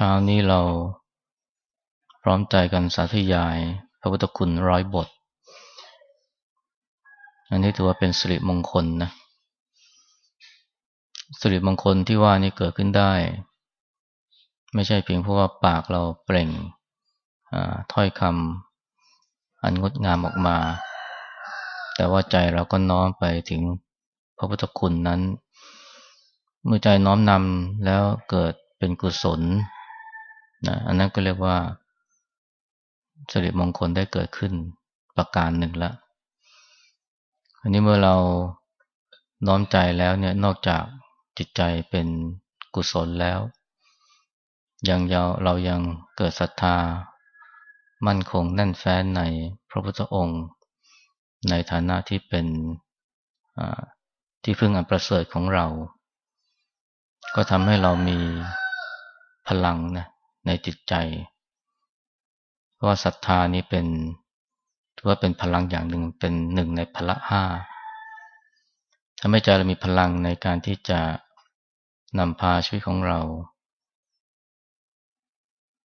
เช้านี้เราพร้อมใจกันสาธยาย พระพุทธคุณร้อยบท อันนี้ถือว่าเป็นสิริมงคลนะ สิริมงคลที่ว่านี่เกิดขึ้นได้ ไม่ใช่เพียงเพราะว่าปากเราเปล่งถ้อยคำอันงดงามออกมา แต่ว่าใจเราก็น้อมไปถึงพระพุทธคุณนั้น เมื่อใจน้อมนำแล้วเกิดเป็นกุศล นะอันนั้นก็เรียกว่าสิริมงคลได้เกิดขึ้นประการหนึ่งล้วอันนี้เมื่อเราน้อมใจแล้วเนี่ยนอกจากจิตใจเป็นกุศลแล้ว ยังเรายังเกิดศรัทธา มั่นคงแน่นแฟ้นในพระพุทธองค์ ในฐานะที่เป็นที่พึ่งอันประเสริฐของเรา ก็ทำให้เรามีพลังนะ ในจิตใจ เพราะว่าศรัทธานี้เป็นถือว่าเป็นพลังอย่างหนึ่งเป็นหนึ่งในพละห้าทำให้ใจเรามีพลังในการที่จะนำพาชีวิตของเรา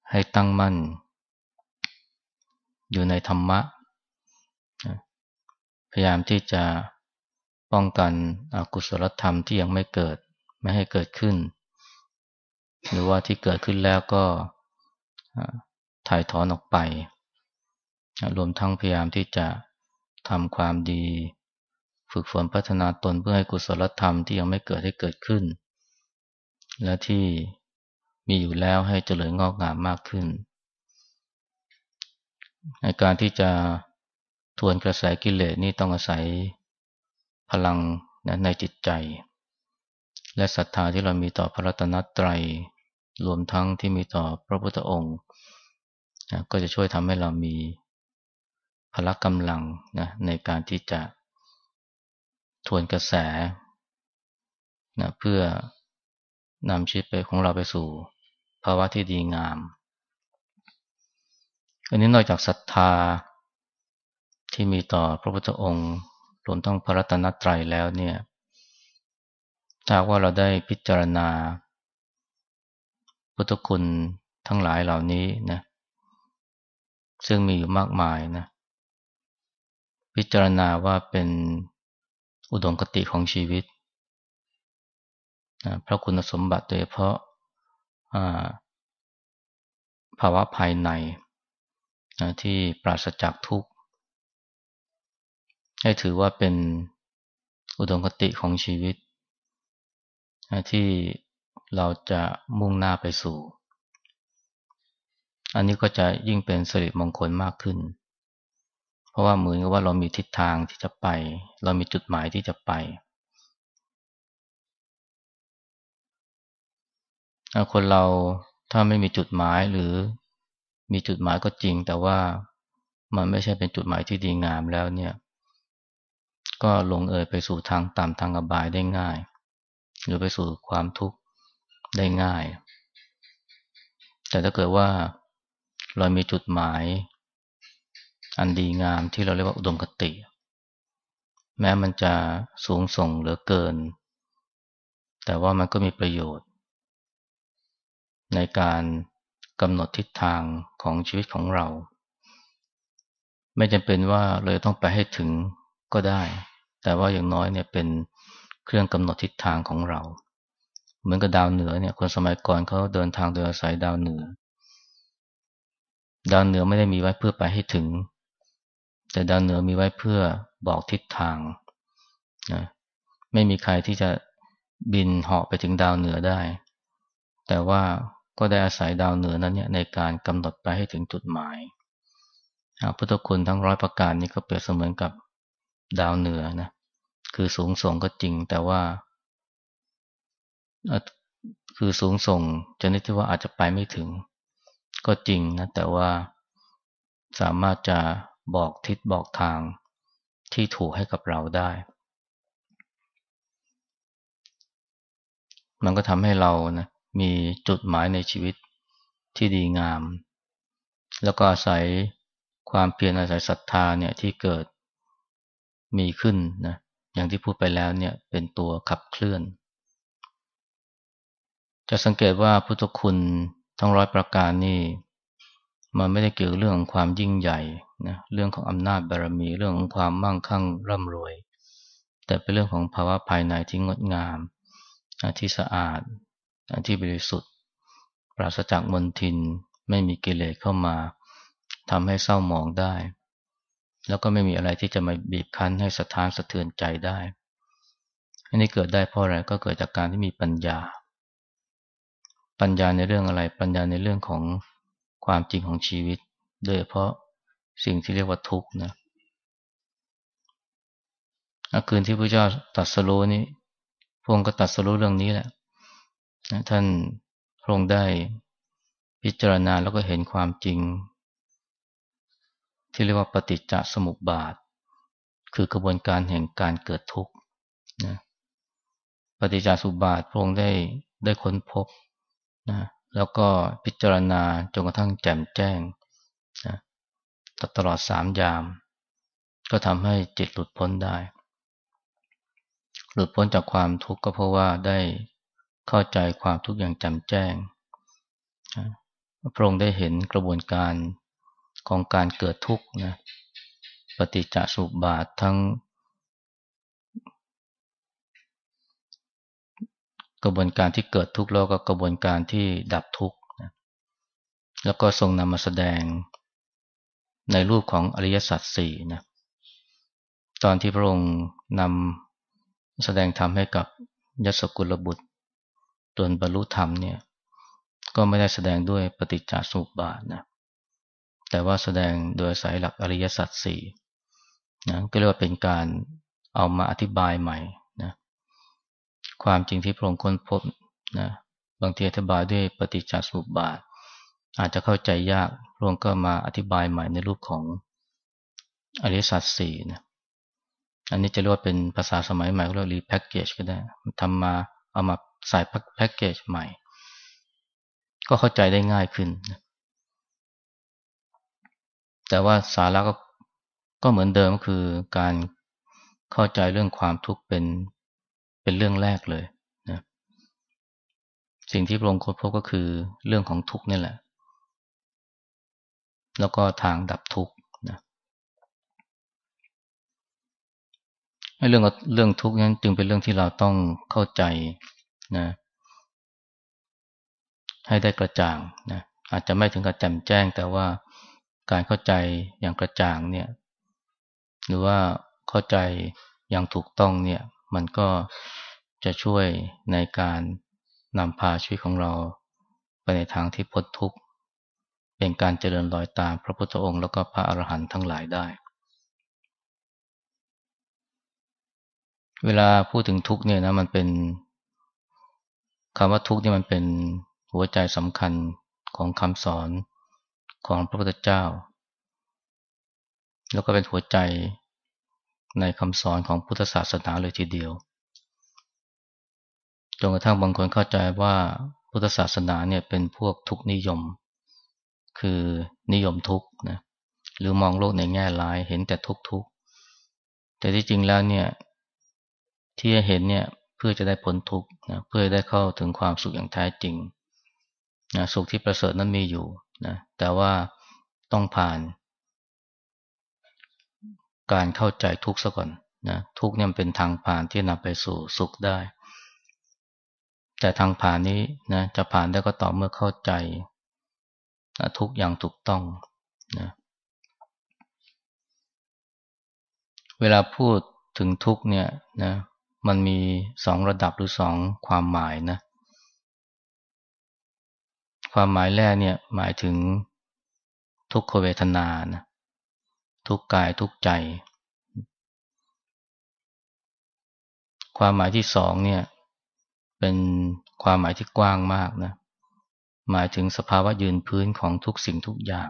ให้ตั้งมั่น อยู่ในธรรมะ พยายามที่จะป้องกันอกุศลธรรมที่ยังไม่เกิด ไม่ให้เกิดขึ้น หรือว่าที่เกิดขึ้นแล้วก็ถ่ายถอนออกไป รวมทั้งพยายามที่จะทำความดี ฝึกฝนพัฒนาตนเพื่อให้กุศลธรรมที่ยังไม่เกิดให้เกิดขึ้น และที่มีอยู่แล้วให้เจริญงอกงามมากขึ้นในการที่จะทวนกระแสกิเลสนี่ต้องอาศัยพลังในจิตใจ และศรัทธาที่เรามีต่อพระรัตนตรัย รวมทั้งที่มีต่อพระพุทธองค์นะก็จะช่วยทำให้เรามีพละกำลังนะในการที่จะทวนกระแสนะเพื่อนำชีวิตไปของเราไปสู่ ภาวะที่ดีงาม อันนี้นอกจากศรัทธาที่มีต่อพระพุทธองค์รวมทั้งพระรัตนตรัยแล้วเนี่ยถ้าว่าเราได้พิจารณา พุทธคุณทั้งหลายเหล่านี้นะ ซึ่งมีอยู่มากมายนะ พิจารณาว่าเป็นอุดมคติของชีวิตนะพระคุณสมบัติโดยเฉพาะภาวะภายในนะที่ปราศจากทุกข์ ให้ถือว่าเป็นอุดมคติของชีวิตนะที่ เราจะมุ่งหน้าไปสู่ อันนี้ก็จะยิ่งเป็นสิริมงคลมากขึ้น เพราะว่าเหมือนกับว่าเรามีทิศทางที่จะไป เรามีจุดหมายที่จะไปคนเราถ้าไม่มีจุดหมายหรือมีจุดหมายก็จริง แต่ว่ามันไม่ใช่เป็นจุดหมายที่ดีงามแล้วเนี่ย ก็ลงเอยไปสู่ทางต่ำทางอบายได้ง่าย หรือไปสู่ความทุกข์ ได้ง่าย แต่ถ้าเกิดว่าเรามีจุดหมาย อันดีงามที่เราเรียกว่าอุดมคติ แม้มันจะสูงส่งเหลือเกิน แต่ว่ามันก็มีประโยชน์ ในการกำหนดทิศทางของชีวิตของเรา ไม่จำเป็นว่าเลยต้องไปให้ถึงก็ได้ แต่ว่าอย่างน้อยเนี่ยเป็นเครื่องกำหนดทิศทางของเรา เหมือนกับดาวเหนือเนี่ย คนสมัยก่อนเขาเดินทางโดยอาศัยดาวเหนือ ดาวเหนือไม่ได้มีไว้เพื่อไปให้ถึง แต่ดาวเหนือมีไว้เพื่อบอกทิศทางนะไม่มีใครที่จะบินเหาะไปถึงดาวเหนือได้ แต่ว่าก็ได้อาศัยดาวเหนือนั้นเนี่ยในการกำหนดไปให้ถึงจุดหมายพุทธคุณทั้งร้อยประการนี้ก็เปรียบเสมือนกับดาวเหนือนะ คือสูงส่งก็จริงแต่ว่า คือสูงส่งจนิดที่ว่าอาจจะไปไม่ถึง ก็จริงนะแต่ว่าสามารถจะบอกทิศบอกทางที่ถูกให้กับเราได้ มันก็ทำให้เรานะมีจุดหมายในชีวิตที่ดีงาม แล้วก็อาศัยความเพียรอาศัยศรัทธาเนี่ยที่เกิดมีขึ้นนะอย่างที่พูดไปแล้วเนี่ยเป็นตัวขับเคลื่อน จะสังเกตว่าพุทธคุณทั้งร้อยประการนี่มันไม่ได้เกี่ยวกับเรื่องของความยิ่งใหญ่นะเรื่องของอำนาจบารมีเรื่องของความมั่งคั่งร่ำรวย แต่เป็นเรื่องของภาวะภายในที่งดงาม ที่สะอาดที่บริสุทธิ์ ปราศจากมลทินไม่มีกิเลสเข้ามาทำให้เศร้าหมองได้ แล้วก็ไม่มีอะไรที่จะมาบีบคั้นให้สะท้านสะเทือนใจได้อันนี้เกิดได้เพราะอะไรก็เกิดจากการที่มีปัญญา ปัญญาในเรื่องอะไร ปัญญาในเรื่องของความจริงของชีวิต โดยเฉพาะสิ่งที่เรียกว่าทุกข์นะคืนที่พระเจ้าตัดสรู้นี้พระองค์ก็ตัดสรู้เรื่องนี้แหละท่านพระองค์ได้พิจารณาแล้วก็เห็นความจริง ที่เรียกว่าปฏิจจสมุปบาท คือกระบวนการแห่งการเกิดทุกข์นะปฏิจจสมุปบาทพระองค์ได้ได้ค้นพบ นะแล้วก็พิจารณาจนกระทั่งแจ่มแจ้งนะตลอดสามยาม ก็ทำให้จิตหลุดพ้นได้ หลุดพ้นจากความทุกข์ก็เพราะว่าได้เข้าใจความทุกข์อย่างแจ่มแจ้งพระองค์ได้เห็นกระบวนการของการเกิดทุกข์นะปฏิจจสุบาททั้ง กระบวนการที่เกิดทุกข์แล้วก็กระบวนการที่ดับทุกข์แล้วก็ทรงนำมาแสดงในรูปของอริยสัจสี่นะตอนที่พระองค์นำแสดงธรรมให้กับยศกุลบุตรจนบรรลุธรรมเนี่ย ก็ไม่ได้แสดงด้วยปฏิจจสมุปบาทนะแต่ว่าแสดงโดยสายหลักอริยสัจสี่นะก็เรียกว่าเป็นการเอามาอธิบายใหม่ ความจริงที่พระองค์ค้นพบนะบางทีอธิบายด้วยปฏิจจสมุปบาท อาจจะเข้าใจยากพระองค์ก็มาอธิบายใหม่ในรูปของอริสัจสี่นะอันนี้จะเรียกว่าเป็นภาษาสมัยใหม่ก็เรียกรีแพ็กเกจก็ได้ทำมาเอามาใส่แพ็กเกจใหม่ ก็เข้าใจได้ง่ายขึ้น แต่ว่าสาระก็ก็เหมือนเดิมก็คือการเข้าใจเรื่องความทุกข์เป็น เป็นเรื่องแรกเลยนะสิ่งที่พระองค์ค้นพบก็คือเรื่องของทุกข์นี่แหละ แล้วก็ทางดับทุกข์นะเรื่องเรื่องทุกข์นั้นจึงเป็นเรื่องที่เราต้องเข้าใจนะให้ได้กระจ่างนะอาจจะไม่ถึงกับแจ่มแจ้ง แต่ว่าการเข้าใจอย่างกระจ่างเนี่ย หรือว่าเข้าใจอย่างถูกต้องเนี่ย มันก็จะช่วยในการนำพาชีวิตของเราไปในทางที่พ้นทุกข์ เป็นการเจริญรอยตามพระพุทธองค์แล้วก็พระอรหันต์ทั้งหลายได้ เวลาพูดถึงทุกข์เนี่ยนะมันเป็นคำว่าทุกข์นี่มันเป็นหัวใจสำคัญของคำสอนของพระพุทธเจ้า แล้วก็เป็นหัวใจ ในคำสอนของพุทธศาสนาเลยทีเดียว จนกระทั่งบางคนเข้าใจว่าพุทธศาสนาเนี่ยเป็นพวกทุกนิยม คือนิยมทุกนะหรือมองโลกในแง่ร้ายเห็นแต่ทุกทุกแต่ที่จริงแล้วเนี่ยที่เห็นเนี่ยเพื่อจะได้พ้นทุกนะเพื่อได้เข้าถึงความสุขอย่างแท้จริงนะสุขที่ประเสริฐนั้นมีอยู่นะแต่ว่าต้องผ่าน การเข้าใจทุกข์ซะก่อนนะทุกข์เนี่ยเป็นทางผ่านที่นำไปสู่สุขได้ แต่ทางผ่านนี้นะจะผ่านได้ก็ต่อเมื่อเข้าใจนะทุกอย่างถูกต้องนะเวลาพูดถึงทุกข์เนี่ยนะมันมีสองระดับหรือสองความหมายนะ ความหมายแรกเนี่ยหมายถึงทุกขเวทนานะ ทุกกายทุกใจ ความหมายที่สองเนี่ย เป็นความหมายที่กว้างมากนะ หมายถึงสภาวะยืนพื้นของทุกสิ่งทุกอย่าง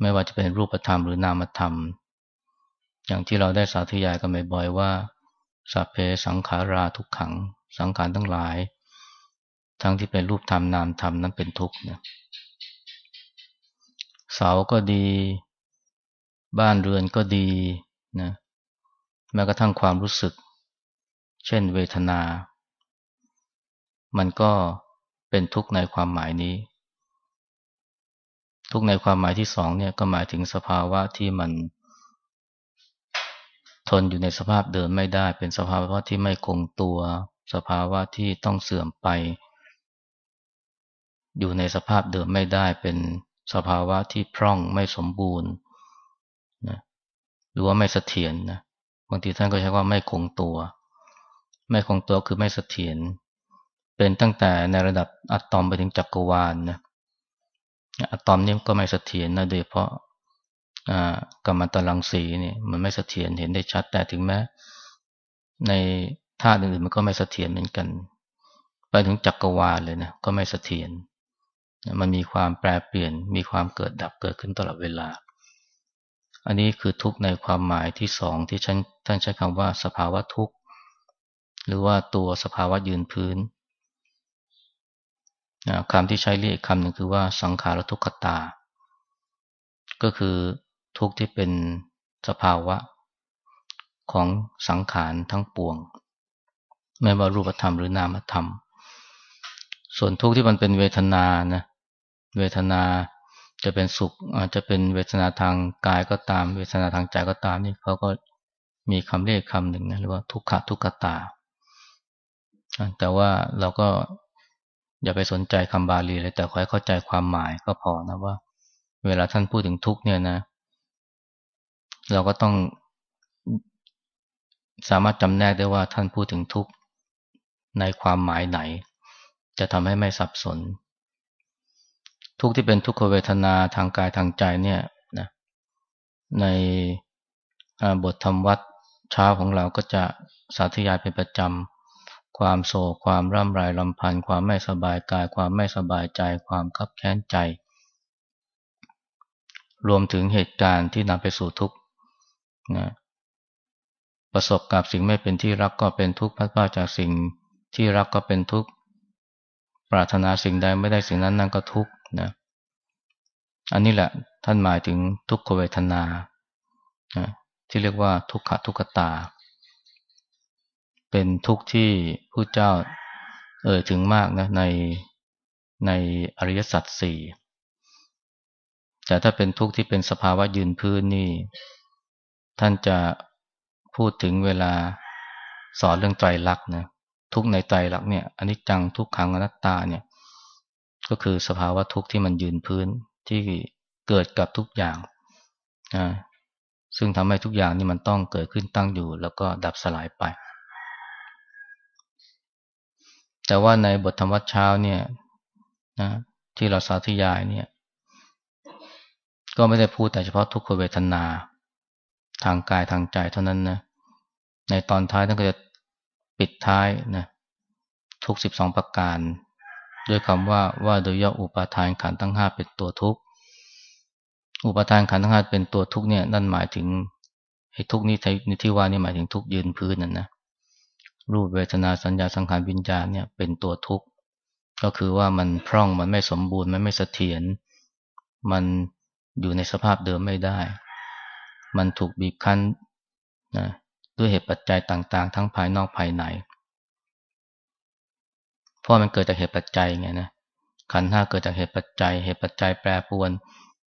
ไม่ว่าจะเป็นรูปธรรมหรือนามธรรม อย่างที่เราได้สาธยายกันบ่อยๆว่าสัพเพสังขาราทุกขัง สังขารทั้งหลาย ทั้งที่เป็นรูปธรรมนามธรรมนั้นเป็นทุกข์เนี่ยเสาก็ดี บ้านเรือนก็ดีนะแม้กระทั่งความรู้สึก เช่นเวทนา มันก็เป็นทุกข์ในความหมายนี้ ทุกข์ในความหมายที่สองเนี่ยก็หมายถึงสภาวะที่มัน ทนอยู่ในสภาพเดิมไม่ได้ เป็นสภาวะที่ไม่คงตัว สภาวะที่ต้องเสื่อมไป อยู่ในสภาพเดิมไม่ได้เป็นสภาวะที่พร่องไม่สมบูรณ์ หรือว่าไม่เสถียรนะบางทีท่านก็ใช้ว่าไม่คงตัว ไม่คงตัวคือไม่เสถียรเป็นตั้งแต่ในระดับอะตอมไปถึงจักรวาลนะอะตอมนี่ก็ไม่เสถียรนะโดยเพราะกรรมตรังสีนี่มันไม่เสถียรเห็นได้ชัด แต่ถึงแม้ ในธาตุอื่นๆมันก็ไม่เสถียรเหมือนกัน ไปถึงจักรวาลเลยนะก็ไม่เสถียรมันมีความแปรเปลี่ยนมีความเกิดดับเกิดขึ้นตลอดเวลา อันนี้คือทุกข์ในความหมายที่สองที่ท่านใช้คำว่าสภาวะทุกข์ หรือว่าตัวสภาวะยืนพื้นคำที่ใช้เรียกคำหนึ่งคือว่าสังขารทุกขตา ก็คือทุกที่เป็นสภาวะของสังขารทั้งปวง ไม่ว่ารูปธรรมหรือนามธรรม ส่วนทุกที่มันเป็นเวทนานะเวทนา จะเป็นสุข อาจจะเป็นเวทนาทางกายก็ตาม เวทนาทางใจก็ตามนี่เขาก็มีคำเรียกคำหนึ่งนะเรียกว่าทุกขะทุกขตา แต่ว่าเราก็อย่าไปสนใจคำบาลีเลยแต่ขอให้เข้าใจความหมายก็พอนะว่า เวลาท่านพูดถึงทุกเนี่ยนะ เราก็ต้องสามารถจำแนกได้ว่าท่านพูดถึงทุกในความหมายไหน จะทำให้ไม่สับสน ทุกที่เป็นทุกขเวทนาทางกายทางใจเนี่ยนะในบทธรรมวัดเช้าของเราก็จะสาธยายเป็นประจำความโศกความร่ำไรลำพันธ์ความไม่สบายกายความไม่สบายใจ ความคับแค้นใจ รวมถึงเหตุการณ์ที่นำไปสู่ทุกข์นะประสบกับสิ่งไม่เป็นที่รักก็เป็นทุกข์พัดพาจากสิ่งที่รักก็เป็นทุกข์ปรารถนาสิ่งใดไม่ได้สิ่งนั้นนั่นก็ทุกข์ นะอันนี้แหละท่านหมายถึงทุกขเวทนานะที่เรียกว่าทุกขทุกขตา เป็นทุกข์ที่ผู้เจ้าเอ่ยถึงมากนะในในอริยสัจสี่แต่ถ้าเป็นทุกข์ที่เป็นสภาวะยืนพื้นนี่ ท่านจะพูดถึงเวลาสอนเรื่องไตรลักษณ์นะทุกในไตรลักษณ์เนี่ยอันนี้จังทุกขังอนัตตาเนี่ย ก็คือสภาวะทุกข์ที่มันยืนพื้นที่เกิดกับทุกอย่างนะซึ่งทำให้ทุกอย่างนี่มันต้องเกิดขึ้นตั้งอยู่ แล้วก็ดับสลายไป แต่ว่าในบทธรรมวัดเช้าเนี่ยนะที่เราสาธยายเนี่ย ก็ไม่ได้พูดแต่เฉพาะทุกขเวทนา ทางกายทางใจเท่านั้นนะในตอนท้ายท่านก็จะปิดท้ายนะทุกสิบสองประการ ด้วยคำว่าว่าโดยย่ออุปาทานขันทั้งห้าเป็นตัวทุกข์อุปาทานขันทั้งห้าเป็นตัวทุกข์เนี่ยนั่นหมายถึงไอ้ทุกข์นี้ที่ว่านี่หมายถึงทุกข์ยืนพื้นนั่นนะรูปเวทนาสัญญาสังขารวิญญาณเนี่ยเป็นตัวทุกข์ ก็คือว่ามันพร่องมันไม่สมบูรณ์มันไม่เสถียรมันอยู่ในสภาพเดิมไม่ได้ มันถูกบีบคั้นนะด้วยเหตุปัจจัยต่างๆ ทั้งภายนอกภายใน เพราะมันเกิดจากเหตุปัจจัยไงนะขันห้าเกิดจากเหตุปัจจัย เหตุปัจจัยแปรปวน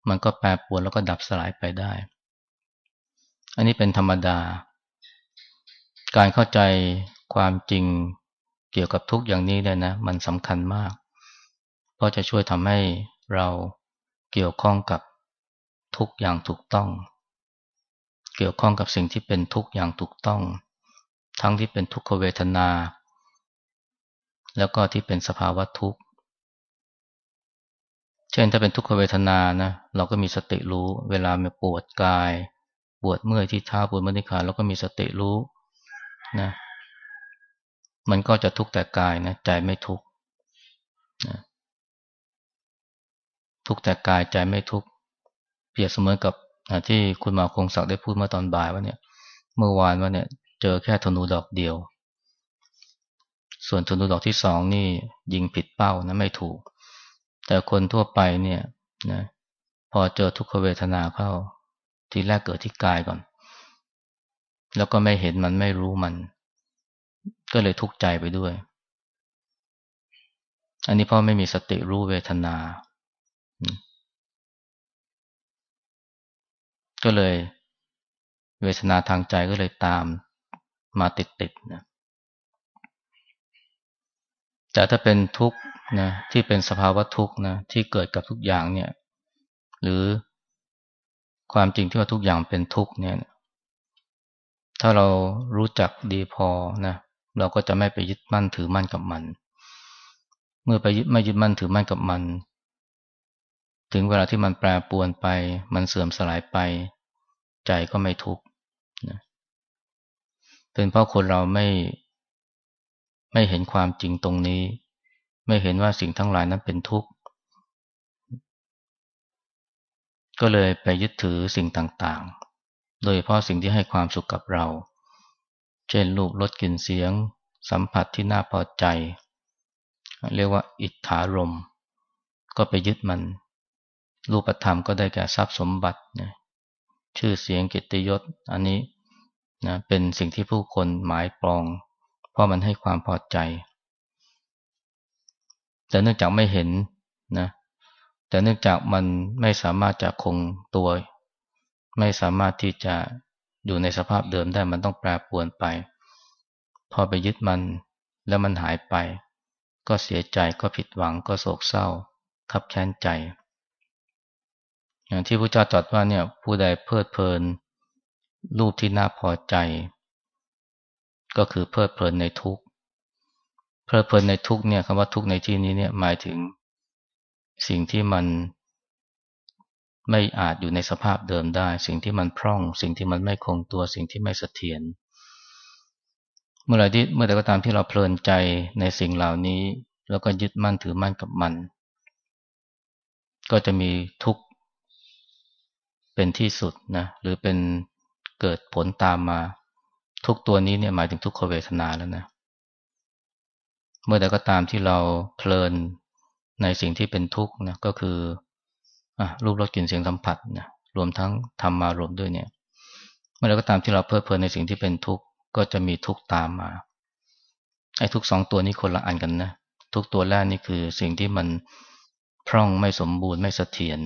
มันก็แปรปวนแล้วก็ดับสลายไปได้ อันนี้เป็นธรรมดา การเข้าใจความจริงเกี่ยวกับทุกอย่างนี้เนี่ยนะ มันสำคัญมาก เพราะจะช่วยทำให้เราเกี่ยวข้องกับทุกอย่างถูกต้อง เกี่ยวข้องกับสิ่งที่เป็นทุกอย่างถูกต้อง ทั้งที่เป็นทุกขเวทนา แล้วก็ที่เป็นสภาวะทุกข์ เช่นถ้าเป็นทุกขเวทนานะเราก็มีสติรู้เวลามีปวดกาย ปวดเมื่อยที่เท้าปวดเมื่อยที่ขาเราก็มีสติรู้นะมันก็จะทุกข์แต่กายนะใจไม่ทุกข์นะทุกข์แต่กายใจไม่ทุกข์เปรียบเสมอกับที่คุณหมอคงศักดิ์ได้พูดเมื่อตอนบ่ายว่าเนี่ย เมื่อวานว่าเนี่ย เจอแค่ธนูดอกเดียว ส่วนธนูดอกที่สองนี่ยิงผิดเป้านะไม่ถูก แต่คนทั่วไปเนี่ยนะพอเจอทุกขเวทนาเข้า ทีแรกเกิดที่กายก่อน แล้วก็ไม่เห็นมันไม่รู้มัน ก็เลยทุกข์ใจไปด้วย อันนี้พราะไม่มีสติรู้เวทนา ก็เลยเวทนาทางใจก็เลยตามมาติดๆนะ แต่ถ้าเป็นทุกข์นะที่เป็นสภาวะทุกข์นะที่เกิดกับทุกอย่างเนี่ย หรือความจริงที่ว่าทุกอย่างเป็นทุกข์เนี่ย ถ้าเรารู้จักดีพอนะเราก็จะไม่ไปยึดมั่นถือมั่นกับมัน เมื่อไปยึดไม่ยึดมั่นถือมั่นกับมัน ถึงเวลาที่มันแปรปรวนไป มันเสื่อมสลายไป ใจก็ไม่ทุกข์นะเป็นเพราะคนเราไม่ ไม่เห็นความจริงตรงนี้ ไม่เห็นว่าสิ่งทั้งหลายนั้นเป็นทุกข์ ก็เลยไปยึดถือสิ่งต่างๆ โดยเฉพาะสิ่งที่ให้ความสุขกับเรา เช่นรูปรสกลิ่นเสียง สัมผัสที่น่าพอใจ เรียกว่าอิทธารม ก็ไปยึดมัน รูปธรรมก็ได้แก่ทรัพย์สมบัตินะชื่อเสียงกิตยศ อันนี้นะเป็นสิ่งที่ผู้คนหมายปอง เพราะมันให้ความพอใจ แต่เนื่องจากไม่เห็นนะแต่เนื่องจากมันไม่สามารถจะคงตัว ไม่สามารถที่จะอยู่ในสภาพเดิมได้มันต้องแปรปรวนไป พอไปยึดมันแล้วมันหายไป ก็เสียใจก็ผิดหวังก็โศกเศร้า ขับแค้นใจ อย่างที่พระเจ้าตรัสว่าเนี่ยผู้ใดเพลิดเพลิน รูปที่น่าพอใจ ก็คือเพลิดเพลินในทุกข์เพลิดเพลินในทุกข์เนี่ยคำว่าทุกข์ในที่นี้เนี่ยหมายถึงสิ่งที่มันไม่อาจอยู่ในสภาพเดิมได้ สิ่งที่มันพร่อง สิ่งที่มันไม่คงตัวสิ่งที่ไม่เสถียรเมื่อไรที่เมื่อใดก็ตามที่เราเพลินใจในสิ่งเหล่านี้ แล้วก็ยึดมั่นถือมั่นกับมัน ก็จะมีทุกข์เป็นที่สุดนะหรือเป็นเกิดผลตามมา ทุกตัวนี้เนี่ยหมายถึงทุกขเวทนาแล้วนะ เมื่อใดก็ตามที่เราเพลินในสิ่งที่เป็นทุกข์นะก็คืออรูปรสกลิ่นเสียงสัมผัสนะรวมทั้งธรรมารมด้วยเนี่ย เมื่อใดก็ตามที่เราเพลิดเพลินในสิ่งที่เป็นทุกข์ก็จะมีทุกข์ตามมาไอ้ทุกสองตัวนี้คนละอันกันนะทุกตัวแรกนี่คือสิ่งที่มันพร่องไม่สมบูรณ์ไม่เสถียร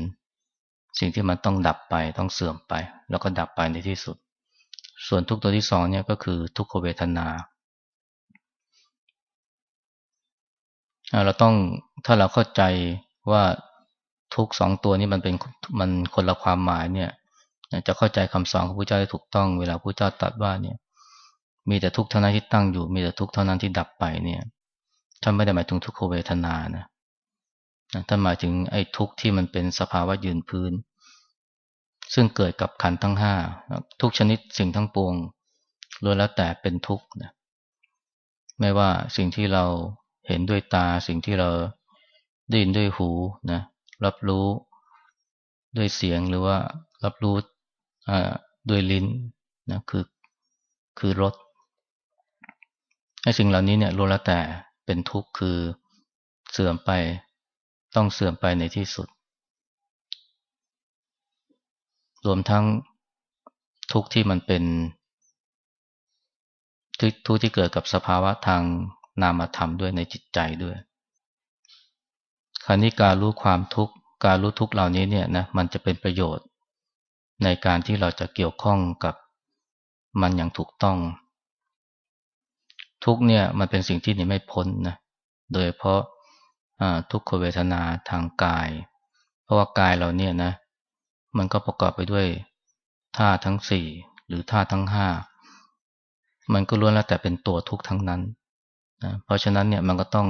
สิ่งที่มันต้องดับไปต้องเสื่อมไป แล้วก็ดับไปในที่สุด ส่วนทุกตัวที่สองเนี่ยก็คือทุกขเวทนา เราต้องถ้าเราเข้าใจว่าทุกสองตัวนี้มันเป็นมันคนละความหมายเนี่ยจะเข้าใจคำสอนของพระเจ้าได้ถูกต้องเวลาพระเจ้าตรัสว่าเนี่ย มีแต่ทุกเท่านั้นที่ตั้งอยู่ มีแต่ทุกเท่านั้นที่ดับไปเนี่ยท่านไม่ได้หมายถึงทุกขเวทนานะท่านหมายถึงไอ้ทุกที่มันเป็นสภาวะยืนพื้น ซึ่งเกิดกับขันทั้งห้าทุกชนิดสิ่งทั้งปวงล้วนแล้วแต่เป็นทุกข์นะไม่ว่าสิ่งที่เราเห็นด้วยตาสิ่งที่เราได้ยินด้วยหูนะรับรู้ด้วยเสียงหรือว่ารับรู้ด้วยลิ้นนะคือคือรสไอ้สิ่งเหล่านี้เนี่ยล้วนแล้วแต่เป็นทุกข์คือเสื่อมไปต้องเสื่อมไปในที่สุด รวมทั้งทุกที่มันเป็น ทุกที่เกิดกับสภาวะทางนามธรรมด้วยในจิตใจด้วยคราวนี้การรู้ความทุกข์การรู้ทุกข์เหล่านี้เนี่ยนะมันจะเป็นประโยชน์ ในการที่เราจะเกี่ยวข้องกับมันอย่างถูกต้อง ทุกเนี่ยมันเป็นสิ่งที่หนีไม่พ้นนะโดยเพราะทุกขเวทนาทางกาย เพราะว่ากายเราเนี่ยนะ มันก็ประกอบไปด้วยท่าทั้งสี่หรือท่าทั้งห้ามันก็ล้วนแล้วแต่เป็นตัวทุกข์ทั้งนั้นนะเพราะฉะนั้นเนี่ยมันก็ต้อง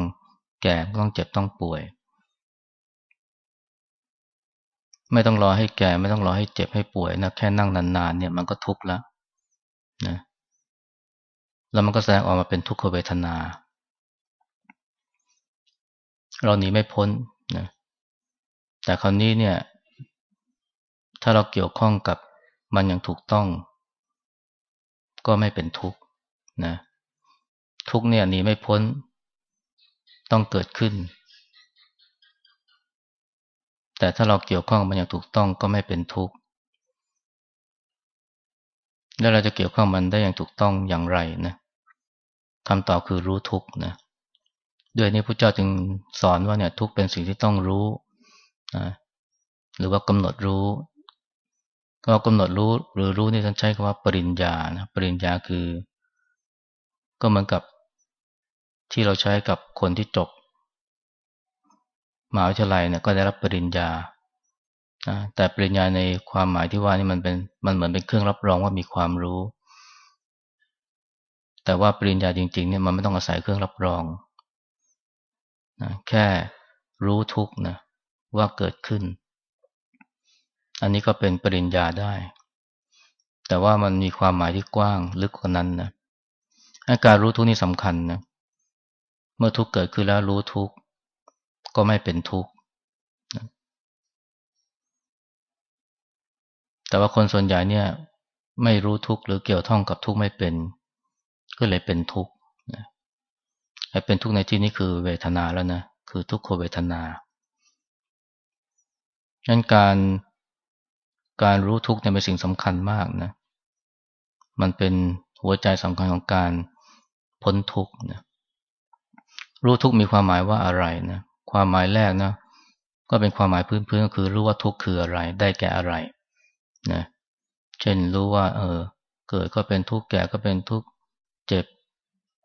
แก่ต้องเจ็บต้องป่วย ไม่ต้องรอให้แก่ไม่ต้องรอให้เจ็บให้ป่วยนะแค่นั่งนานๆเนี่ยมันก็ทุกข์แล้วนะแล้วมันก็แสดงออกมาเป็นทุกขเวทนา เราหนีไม่พ้นนะแต่คราวนี้เนี่ย ถ้าเราเกี่ยวข้องกับมันอย่างถูกต้อง ก็ไม่เป็นทุกข์นะทุกเนี่ยหนีไม่พ้น ต้องเกิดขึ้น แต่ถ้าเราเกี่ยวข้องมันอย่างถูกต้องก็ไม่เป็นทุกข์แล้วเราจะเกี่ยวข้องมันได้อย่างถูกต้องอย่างไรนะคำตอบคือรู้ทุกนะด้วยนี้พระเจ้าจึงสอนว่าเนี่ยทุกเป็นสิ่งที่ต้องรู้นะหรือว่ากำหนดรู้ ก็กำหนดรู้หรือรู้นี่ท่านใช้คำว่าปริญญานะปริญญาคือ ก็เหมือนกับที่เราใช้กับคนที่จบมหาวิทยาลัยเนี่ยก็ได้รับปริญญาแต่ปริญญาในความหมายที่ว่านี่มันเป็นมันเหมือนเป็นเครื่องรับรองว่ามีความรู้ แต่ว่าปริญญาจริงๆเนี่ยมันไม่ต้องอาศัยเครื่องรับรองนะแค่รู้ทุกนะว่าเกิดขึ้น อันนี้ก็เป็นปริญญาได้ แต่ว่ามันมีความหมายที่กว้างลึกกว่านั้นนะการรู้ทุกนี่สำคัญนะเมื่อทุกเกิดขึ้นแล้วรู้ทุกก็ไม่เป็นทุกข์แต่ว่าคนส่วนใหญ่เนี่ย ไม่รู้ทุกข์หรือเกี่ยวท่องกับทุกข์ไม่เป็น ก็เลยเป็นทุกข์ไอ้เป็นทุกข์ในที่นี้คือเวทนาแล้วนะคือทุกขเวทนาดังนั้นการ การรู้ทุกข์เนี่ยเป็นสิ่งสำคัญมากนะ มันเป็นหัวใจสำคัญของการพ้นทุกข์นะรู้ทุกข์มีความหมายว่าอะไรนะ ความหมายแรกนะ ก็เป็นความหมายพื้นๆก็คือรู้ว่าทุกข์คืออะไร ได้แก่อะไรนะ เช่นรู้ว่า เออ เกิดก็เป็นทุกข์ แก่ก็เป็นทุกข์ เจ็บ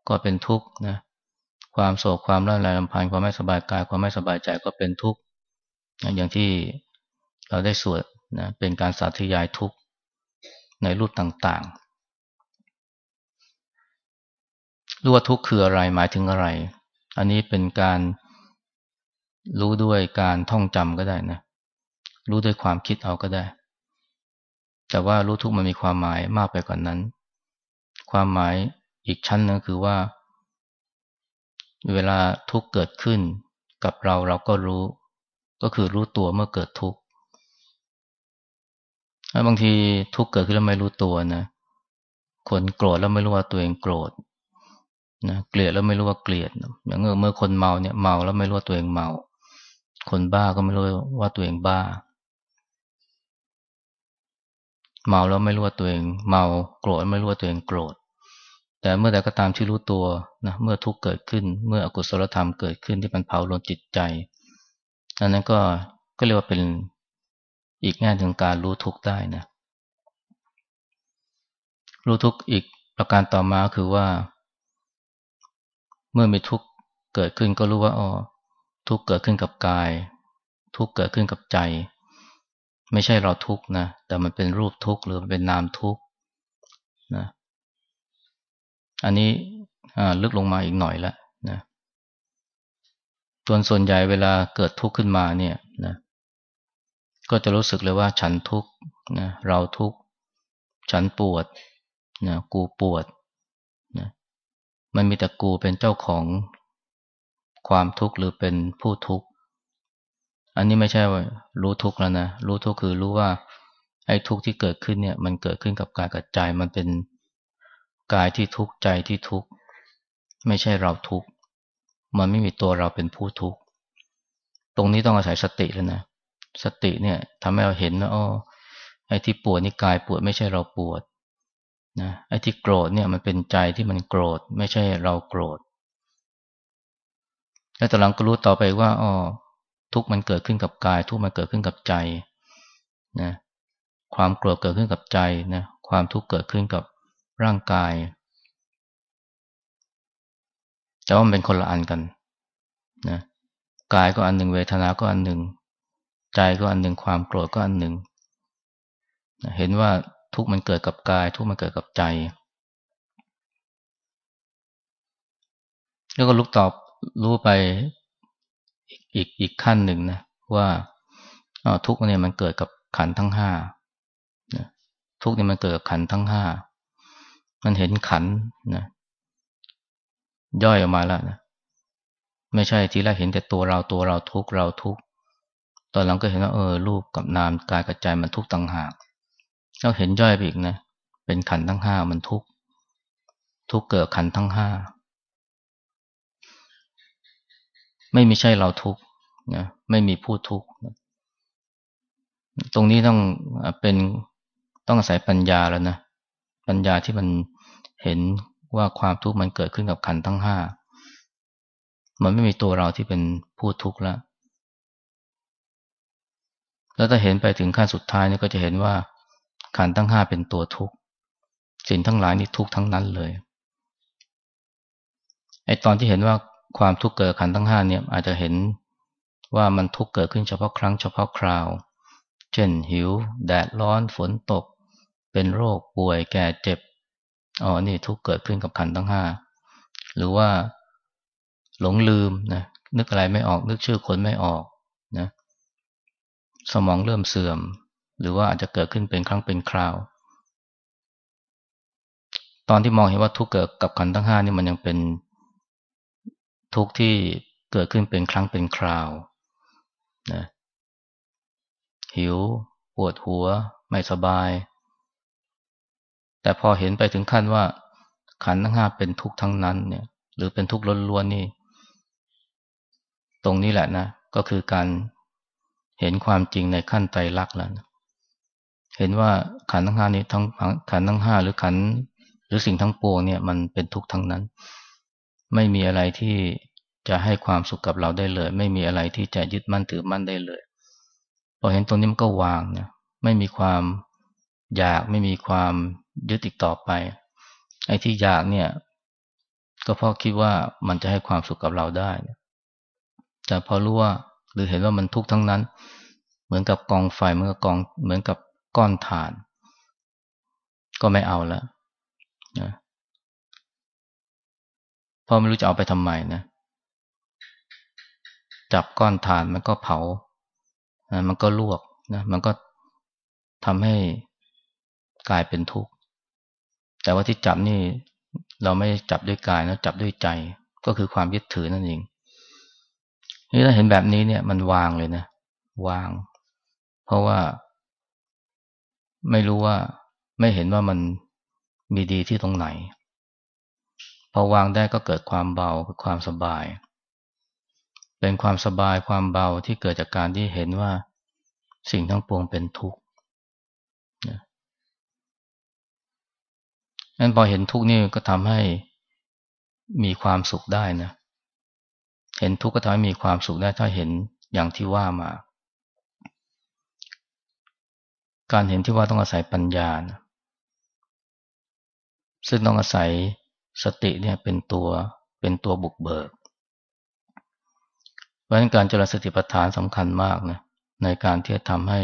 ก็เป็นทุกข์นะ ความโศก ความร่าไรลำพันธ์ความไม่สบายกาย ความไม่สบายใจก็เป็นทุกข์ อย่างที่เราได้สวด นะเป็นการสาธยายทุกข์ในรูปต่างๆ รู้ว่าทุกข์คืออะไรหมายถึงอะไร อันนี้เป็นการรู้ด้วยการท่องจำก็ได้นะ รู้ด้วยความคิดเอาก็ได้ แต่ว่ารู้ทุกข์มันมีความหมายมากไปกว่านนั้น ความหมายอีกชั้นนึงคือว่า เวลาทุกข์เกิดขึ้นกับเราเราก็รู้ ก็คือรู้ตัวเมื่อเกิดทุกข์ บางทีทุกเกิดขึ้นแล้วไม่รู้ตัวนะคนโกรธแล้วไม่รู้ว่าตัวเองโกรธนะเกลียดแล้วไม่รู้ว่าเกลียดอย่างเมื่อคนเมาเนี่ยเมาแล้วไม่รู้ว่าตัวเองเมา คนบ้าก็ไม่รู้ว่าตัวเองบ้า เมาแล้วไม่รู้ว่าตัวเองเมา โกรธไม่รู้ว่าตัวเองโกรธ แต่เมื่อใดก็ตามที่รู้ตัวนะเมื่อทุกข์เกิดขึ้น เมื่ออกุศลธรรมเกิดขึ้นที่มันเผาลนจิตใจอันนั้นก็ก็เรียกว่าเป็น อีกแง่ถึงการรู้ทุกข์ได้นะ รู้ทุกข์อีกประการต่อมาคือว่า เมื่อมีทุกข์เกิดขึ้นก็รู้ว่าอ๋อทุกข์เกิดขึ้นกับกาย ทุกข์เกิดขึ้นกับใจ ไม่ใช่เราทุกข์นะแต่มันเป็นรูปทุกข์หรือเป็นนามทุกข์นะอันนี้ลึกลงมาอีกหน่อยแล้วนะส่วนส่วนใหญ่เวลาเกิดทุกข์ขึ้นมาเนี่ยนะ ก็จะรู้สึกเลยว่าฉันทุกข์นะเราทุกข์ ฉันปวดนะกูปวดนะมันมีแต่กูเป็นเจ้าของความทุกข์หรือเป็นผู้ทุกข์ อันนี้ไม่ใช่ว่ารู้ทุกข์แล้วนะ รู้ทุกข์คือรู้ว่า ไอ้ทุกข์ที่เกิดขึ้นเนี่ย มันเกิดขึ้นกับกายกับใจ มันเป็นกายที่ทุกข์ใจที่ทุกข์ ไม่ใช่เราทุกข์ มันไม่มีตัวเราเป็นผู้ทุกข์ ตรงนี้ต้องอาศัยสติแล้วนะ สติเนี่ยทำให้เราเห็นว่าอ๋อไอ้ที่ปวดนี่กายปวดไม่ใช่เราปวดนะไอ้ที่โกรธเนี่ยมันเป็นใจที่มันโกรธ ไม่ใช่เราโกรธแล้วต่หลังก็รู้ต่อไปว่าอ๋อทุกมันเกิดขึ้นกับกาย ทุกมันเกิดขึ้นกับใจนะความโกรธเกิดขึ้นกับใจนะความทุกข์เกิดขึ้นกับร่างกายแต่ว่ามันเป็นคนละอันกันนะกายก็อันหนึ่งเวทนาก็อันหนึ่ง ใจก็อันหนึ่งความโกรธก็อันหนึ่ง เห็นว่าทุกมันเกิดกับกาย ทุกมันเกิดกับใจ แล้วก็ลุกตอบรู้ไปอีกอีกขั้นหนึ่งนะว่าทุกเนี่ยมันเกิดกับขันทั้งห้าทุกเนี่ยมันเกิดกับขันทั้งห้ามันเห็นขันนะย่อยออกมาแล้วนะไม่ใช่ทีแรกเห็นแต่ตัวเราตัวเราทุกเราทุก ตอนหลังก็เห็นว่าเออรูปกับนามกายกับใจมันทุกข์ต่างหากเราเห็นย่อยไปอีกนะเป็นขันทั้งห้ามันทุกข์ทุกเกิดขันทั้งห้าไม่มีใช่เราทุกข์นะไม่มีผู้ทุกข์ตรงนี้ต้องเป็นต้องอาศัยปัญญาแล้วนะปัญญาที่มันเห็นว่าความทุกข์มันเกิดขึ้นกับขันทั้งห้ามันไม่มีตัวเราที่เป็นผู้ทุกข์แล้ว แล้วถ้าเห็นไปถึงขั้นสุดท้ายนี่ก็จะเห็นว่าขันทั้งห้าเป็นตัวทุกข์สิ่งทั้งหลายนี่ทุกข์ทั้งนั้นเลยไอตอนที่เห็นว่าความทุกข์เกิดขันทั้งห้าเนี่ยอาจจะเห็นว่ามันทุกข์เกิดขึ้นเฉพาะครั้งเฉพาะคราว เช่นหิว แดดร้อนฝนตก เป็นโรคป่วยแก่เจ็บอ๋อนี่ทุกข์เกิดขึ้นกับขันทั้งห้าหรือว่าหลงลืมนะนึกอะไรไม่ออกนึกชื่อคนไม่ออกนะ สมองเริ่มเสื่อม หรือว่าอาจจะเกิดขึ้นเป็นครั้งเป็นคราว ตอนที่มองเห็นว่าทุกเกิดกับขันทั้งห้านี่มันยังเป็นทุกที่เกิดขึ้นเป็นครั้งเป็นคราวนะหิว ปวดหัว ไม่สบาย แต่พอเห็นไปถึงขั้นว่า ขันทั้งห้าเป็นทุกข์ทั้งนั้นเนี่ย หรือเป็นทุกข์ล้วนๆนี่ ตรงนี้แหละนะ ก็คือการ เห็นความจริงในขั้นไตรลักษณ์แล้วนะเห็นว่าขันทั้งห้านี้ทั้งขันทั้งห้าหรือขันหรือสิ่งทั้งปวงเนี่ยมันเป็นทุกข์ทั้งนั้น ไม่มีอะไรที่จะให้ความสุขกับเราได้เลย ไม่มีอะไรที่จะยึดมั่นถือมั่นได้เลยพอเห็นตรงนี้มันก็วางนะไม่มีความอยากไม่มีความยึดอีกต่อไปไอ้ที่อยากเนี่ย ก็เพราะคิดว่ามันจะให้ความสุขกับเราได้ แต่พอรู้ว่า หรือเห็นว่ามันทุกข์ทั้งนั้น เหมือนกับกองไฟเหมือนกับกองเหมือนกับก้อนถ่าน ก็ไม่เอาแล้วนะพอไม่รู้จะเอาไปทำไมนะ จับก้อนถ่านมันก็เผา มันก็ลวกนะ มันก็ทำให้กลายเป็นทุกข์ แต่ว่าที่จับนี่เราไม่จับด้วยกายนะจับด้วยใจ ก็คือความยึดถือนั่นเอง นี่ถ้าเห็นแบบนี้เนี่ย มันวางเลยนะวาง เพราะว่า ไม่รู้ว่า ไม่เห็นว่ามันมีดีที่ตรงไหน พอวางได้ก็เกิดความเบาความสบาย เป็นความสบายความเบาที่เกิดจากการที่เห็นว่าสิ่งทั้งปวงเป็นทุกข์นั้นพอเห็นทุกข์นี่ก็ทำให้มีความสุขได้นะเห็นทุกข์ก็ทำให้มีความสุขได้ถ้าเห็นอย่างที่ว่ามา การเห็นที่ว่าต้องอาศัยปัญญานะซึ่งต้องอาศัยสติเนี่ยเป็นตัวเป็นตัวบุกเบิก เพราะฉะนั้นการเจริญสติปัฏฐานสำคัญมากนะในการที่จะทำให้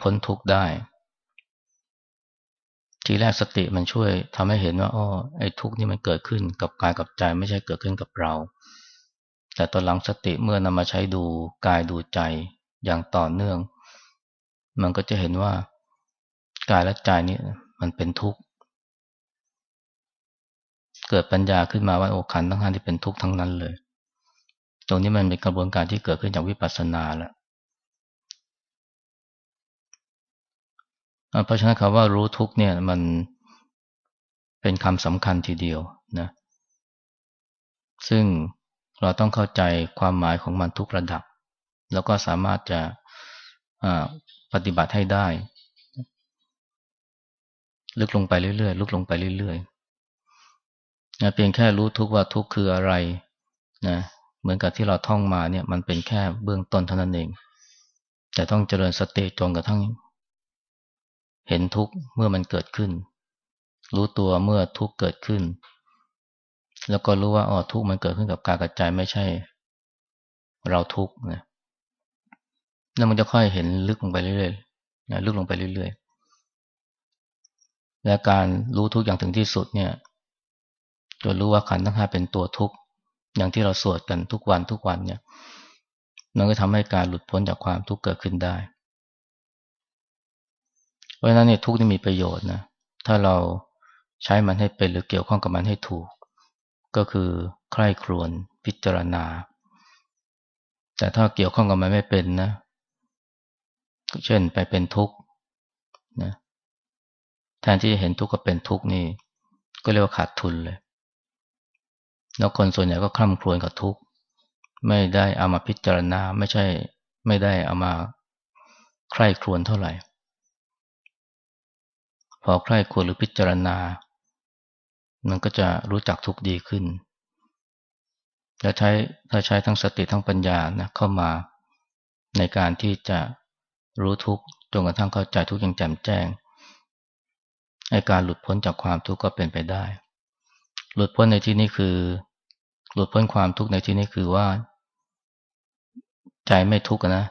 พ้นทุกข์ได้ ทีแรกสติมันช่วยทำให้เห็นว่าอ้อไอ้ทุกข์นี่มันเกิดขึ้นกับกายกับใจไม่ใช่เกิดขึ้นกับเรา แต่ตอนหลังสติเมื่อนำมาใช้ดูกายดูใจอย่างต่อเนื่อง มันก็จะเห็นว่ากายและใจนี่มันเป็นทุกข์ เกิดปัญญาขึ้นมาว่าโอ้ขันทั้งห้าที่เป็นทุกข์ทั้งนั้นเลย ตรงนี้มันเป็นกระบวนการที่เกิดขึ้นจากวิปัสสนาแล้วเพราะฉะนั้นคำว่ารู้ทุกเนี่ยมันเป็นคำสำคัญทีเดียวนะ ซึ่ง เราต้องเข้าใจความหมายของมันทุกระดับ แล้วก็สามารถจะปฏิบัติให้ได้ ลึกลงไปเรื่อยๆลึกลงไปเรื่อยๆนะเพียงแค่รู้ทุกว่าทุกคืออะไรนะเหมือนกับที่เราท่องมาเนี่ยมันเป็นแค่เบื้องต้นเท่านั้นเอง แต่ต้องเจริญสติจนกระทั่ง เห็นทุกเมื่อมันเกิดขึ้น รู้ตัวเมื่อทุกเกิดขึ้น แล้วก็รู้ว่าอ๋อทุกข์มันเกิดขึ้นกับกายกับใจไม่ใช่ เราทุกข์นะแล้วมันจะค่อยเห็นลึกลงไปเรื่อยๆนะลึกลงไปเรื่อยๆ และการรู้ทุกอย่างถึงที่สุดเนี่ยจนรู้ว่าขันทั้งห้าเป็นตัวทุกข์อย่างที่เราสวดกันทุกวันทุกวันเนี่ย มันก็ทำให้การหลุดพ้นจากความทุกข์เกิดขึ้นได้ เพราะฉะนั้นเนี่ยทุกข์นี่มีประโยชน์นะถ้าเราใช้มันให้เป็นหรือเกี่ยวข้องกับมันให้ถูก ก็คือใคร่ครวญพิจารณา แต่ถ้าเกี่ยวข้องกับมันไม่เป็นนะ เช่นไปเป็นทุกข์นะแทนที่จะเห็นทุกข์ก็เป็นทุกข์นี่ ก็เรียกว่าขาดทุนเลย แล้วคนส่วนใหญ่ก็คล่ำครวญกับทุกข์ ไม่ได้เอามาพิจารณาไม่ใช่ ไม่ได้เอามาใคร่ครวญเท่าไหร่ พอใคร่ครวญหรือพิจารณา มันก็จะรู้จักทุกข์ดีขึ้น และใช้ถ้าใช้ทั้งสติทั้งปัญญานะเข้ามาในการที่จะรู้ทุกข์จนกระทั่งเข้าใจทุกอย่างแจ่มแจ้งไอการหลุดพ้นจากความทุกข์ก็เป็นไปได้ หลุดพ้นในที่นี้คือ หลุดพ้นความทุกข์ในที่นี้คือว่า ใจไม่ทุกข์นะ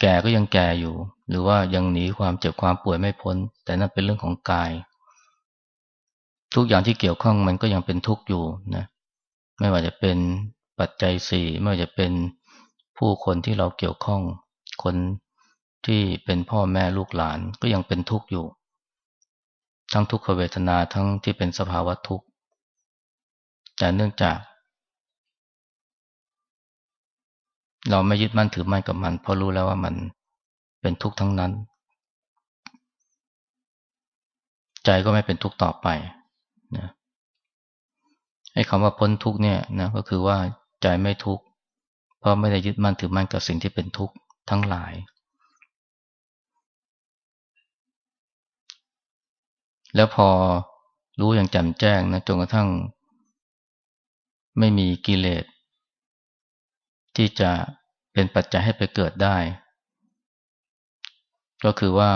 แก่ก็ยังแก่อยู่ หรือว่ายังหนีความเจ็บความป่วยไม่พ้น แต่นั่นเป็นเรื่องของกาย ทุกอย่างที่เกี่ยวข้องมันก็ยังเป็นทุกข์อยู่นะไม่ว่าจะเป็นปัจจัยสี่ไม่ว่าจะเป็นผู้คนที่เราเกี่ยวข้อง คนที่เป็นพ่อแม่ลูกหลานก็ยังเป็นทุกข์อยู่ ทั้งทุกขเวทนาทั้งที่เป็นสภาวะทุกข์ แต่เนื่องจาก เราไม่ยึดมั่นถือมั่นกับมัน เพราะรู้แล้วว่ามันเป็นทุกข์ทั้งนั้น ใจก็ไม่เป็นทุกข์ต่อไป นะไอ้คำว่าพ้นทุกเนี่ยนะก็คือว่าใจไม่ทุกข์เพราะไม่ได้ยึดมั่นถือมั่นกับสิ่งที่เป็นทุกข์ทั้งหลาย แล้วพอรู้อย่างแจ่มแจ้งนะจนกระทั่ง ไม่มีกิเลสที่จะเป็นปัจจัยให้ไปเกิดได้ ก็คือว่า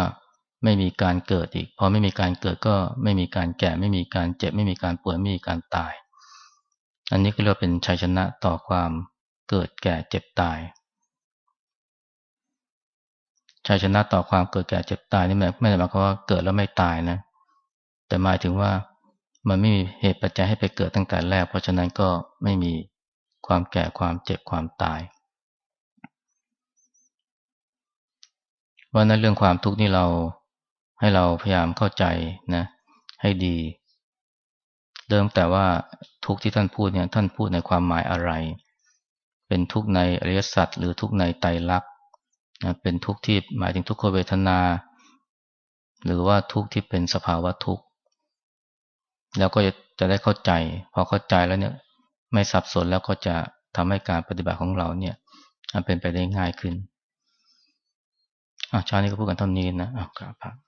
ไม่มีการเกิดอีก พอไม่มีการเกิดก็ไม่มีการแก่ ไม่มีการเจ็บ ไม่มีการป่วยไม่มีการตาย อันนี้ก็เรียกเป็นชัยชนะต่อความเกิดแก่เจ็บตายชัยชนะต่อความเกิดแก่เจ็บตายนี่ไม่ได้หมายความว่าเกิดแล้วไม่ตายนะ แต่หมายถึงว่ามันไม่มีเหตุปัจจัยให้ไปเกิดตั้งแต่แรก เพราะฉะนั้นก็ไม่มีความแก่ความเจ็บความตายว่านั้นเรื่องความทุกข์นี่เรา ให้เราพยายามเข้าใจนะให้ดี เริ่มแต่ว่าทุกที่ท่านพูดเนี่ยท่านพูดในความหมายอะไร เป็นทุกในอริยสัจหรือทุกในไตรลักษณ์เป็นทุกที่หมายถึงทุกขเวทนา หรือว่าทุกที่เป็นสภาวะทุกข์แล้วก็จะได้เข้าใจ พอเข้าใจแล้วเนี่ยไม่สับสนแล้วก็จะทำให้การปฏิบัติของเราเนี่ยเป็นไปได้ง่ายขึ้นอาชานี้ก็พูดกันเท่านี้นะอะครับ